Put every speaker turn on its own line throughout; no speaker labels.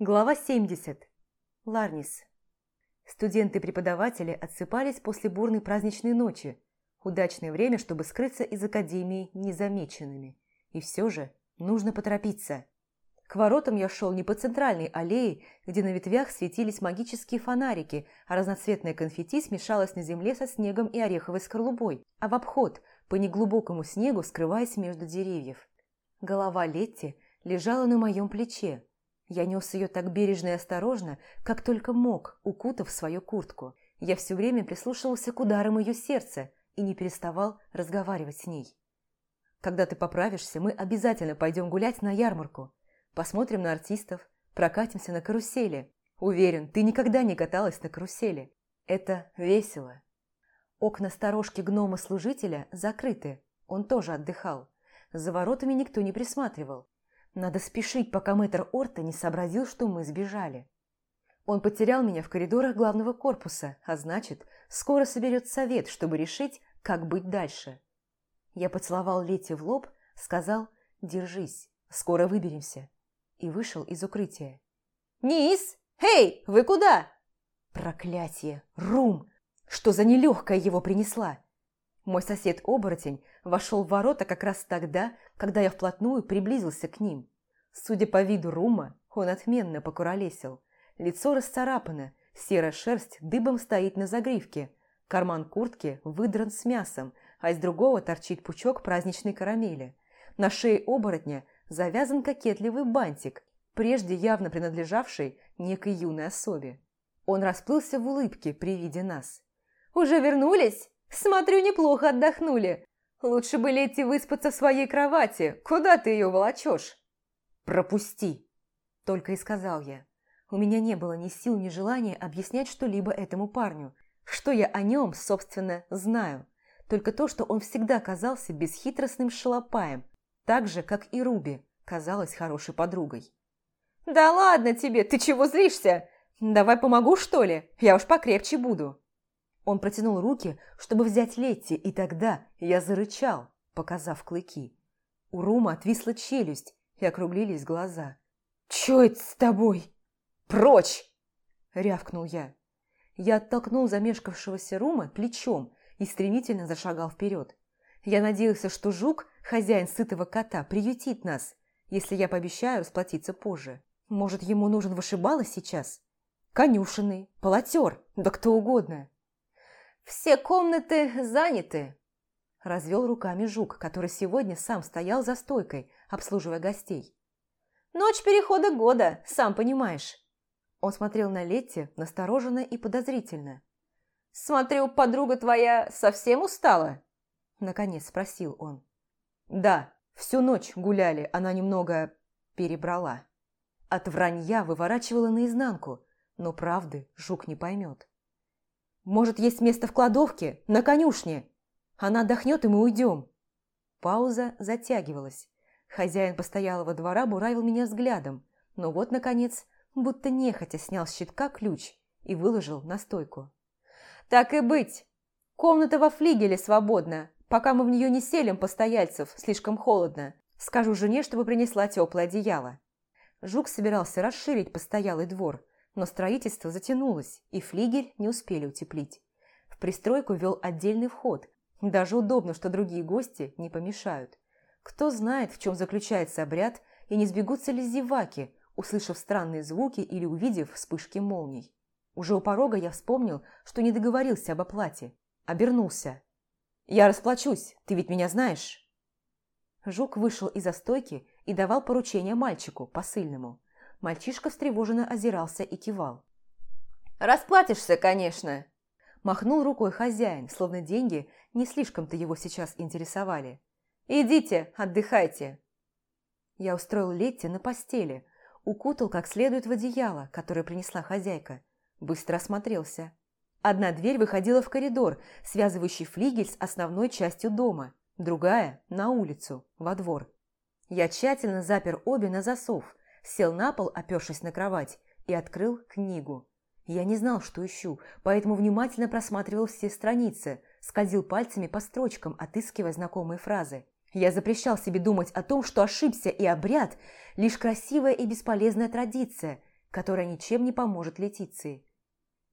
Глава 70. Ларнис. Студенты-преподаватели отсыпались после бурной праздничной ночи. Удачное время, чтобы скрыться из академии незамеченными. И все же нужно поторопиться. К воротам я шел не по центральной аллее, где на ветвях светились магические фонарики, а разноцветное конфетти смешалось на земле со снегом и ореховой скорлупой, а в обход, по неглубокому снегу, скрываясь между деревьев. Голова Летти лежала на моем плече, я нес ее так бережно и осторожно, как только мог, укутав свою куртку. Я все время прислушивался к ударам ее сердца и не переставал разговаривать с ней. Когда ты поправишься, мы обязательно пойдем гулять на ярмарку. Посмотрим на артистов, прокатимся на карусели. Уверен, ты никогда не каталась на карусели. Это весело. Окна сторожки гнома-служителя закрыты, он тоже отдыхал. За воротами никто не присматривал. Надо спешить, пока мэтр Орта не сообразил, что мы сбежали. Он потерял меня в коридорах главного корпуса, а значит, скоро соберет совет, чтобы решить, как быть дальше. Я поцеловал Лети в лоб, сказал «Держись, скоро выберемся» и вышел из укрытия. «Низ! Эй, вы куда?» Проклятие! Рум! Что за нелегкая его принесла? Мой сосед-оборотень вошел в ворота как раз тогда, когда я вплотную приблизился к ним. Судя по виду Рума, он отменно покуролесил. Лицо расцарапано, серая шерсть дыбом стоит на загривке, карман куртки выдран с мясом, а из другого торчит пучок праздничной карамели. На шее оборотня завязан кокетливый бантик, прежде явно принадлежавший некой юной особе. Он расплылся в улыбке при виде нас. «Уже вернулись? Смотрю, неплохо отдохнули. Лучше бы Летти выспаться в своей кровати. Куда ты ее волочешь?» «Пропусти!» – только и сказал я. У меня не было ни сил, ни желания объяснять что-либо этому парню. Что я о нем, собственно, знаю. Только то, что он всегда казался бесхитростным шалопаем, так же, как и Руби казалась хорошей подругой. «Да ладно тебе, ты чего злишься? Давай помогу, что ли? Я уж покрепче буду». Он протянул руки, чтобы взять Летти, и тогда я зарычал, показав клыки. У Рума отвисла челюсть и округлились глаза. «Чё это с тобой?» «Прочь!» – рявкнул я. Я оттолкнул замешкавшегося Рума плечом и стремительно зашагал вперед. Я надеялся, что жук, хозяин сытого кота, приютит нас, если я пообещаю расплатиться позже. Может, ему нужен вышибала сейчас? Конюшенный, полотер, да кто угодно. «Все комнаты заняты», – развел руками жук, который сегодня сам стоял за стойкой, обслуживая гостей. «Ночь перехода года, сам понимаешь». Он смотрел на Летти настороженно и подозрительно. «Смотрю, подруга твоя совсем устала?» Наконец спросил он. «Да, всю ночь гуляли, она немного перебрала». От вранья выворачивала наизнанку, но правды жук не поймет. Может, есть место в кладовке, на конюшне? Она отдохнет, и мы уйдем». Пауза затягивалась. Хозяин постоялого двора буравил меня взглядом, но вот, наконец, будто нехотя снял с щитка ключ и выложил на стойку. «Так и быть. Комната во флигеле свободна. Пока мы в нее не селим постояльцев, слишком холодно. Скажу жене, чтобы принесла теплое одеяло». Жук собирался расширить постоялый двор, но строительство затянулось, и флигель не успели утеплить. В пристройку вел отдельный вход. Даже удобно, что другие гости не помешают. Кто знает, в чем заключается обряд, и не сбегутся ли зеваки, услышав странные звуки или увидев вспышки молний. Уже у порога я вспомнил, что не договорился об оплате. Обернулся. «Я расплачусь, ты ведь меня знаешь?» Жук вышел из-за стойки и давал поручение мальчику, посыльному. Мальчишка встревоженно озирался и кивал. «Расплатишься, конечно!» Махнул рукой хозяин, словно деньги не слишком-то его сейчас интересовали. «Идите, отдыхайте!» Я устроил Летти на постели, укутал как следует в одеяло, которое принесла хозяйка. Быстро осмотрелся. Одна дверь выходила в коридор, связывающий флигель с основной частью дома, другая – на улицу, во двор. Я тщательно запер обе на засов, сел на пол, опершись на кровать, и открыл книгу. Я не знал, что ищу, поэтому внимательно просматривал все страницы, скользил пальцами по строчкам, отыскивая знакомые фразы. Я запрещал себе думать о том, что ошибся, и обряд – лишь красивая и бесполезная традиция, которая ничем не поможет Летиции.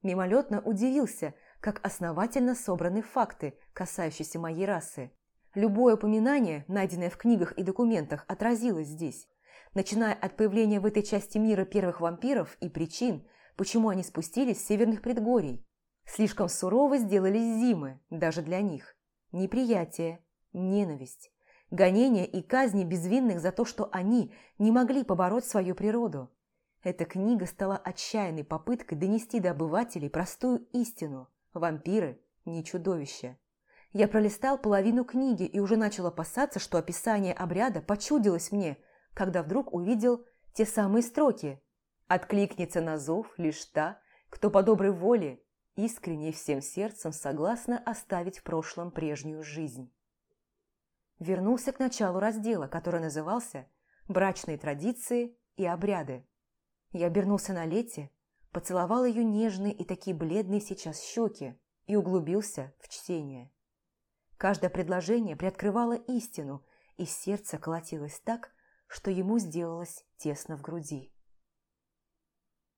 Мимолетно удивился, как основательно собраны факты, касающиеся моей расы. Любое упоминание, найденное в книгах и документах, отразилось здесь, начиная от появления в этой части мира первых вампиров и причин, почему они спустились с северных предгорий. Слишком сурово сделались зимы, даже для них. Неприятие, ненависть, гонения и казни безвинных за то, что они не могли побороть свою природу. Эта книга стала отчаянной попыткой донести до обывателей простую истину. Вампиры – не чудовища. Я пролистал половину книги и уже начал опасаться, что описание обряда почудилось мне, когда вдруг увидел те самые строки. «Откликнется на зов лишь та, кто по доброй воле, искренне всем сердцем согласна оставить в прошлом прежнюю жизнь». Вернулся к началу раздела, который назывался «Брачные традиции и обряды». Я обернулся на Лете, поцеловал ее нежные и такие бледные сейчас щеки и углубился в чтение. Каждое предложение приоткрывало истину, и сердце колотилось так, что ему сделалось тесно в груди.